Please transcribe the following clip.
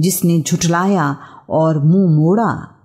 जिसने झुठलाया और मुँह मोड़ा।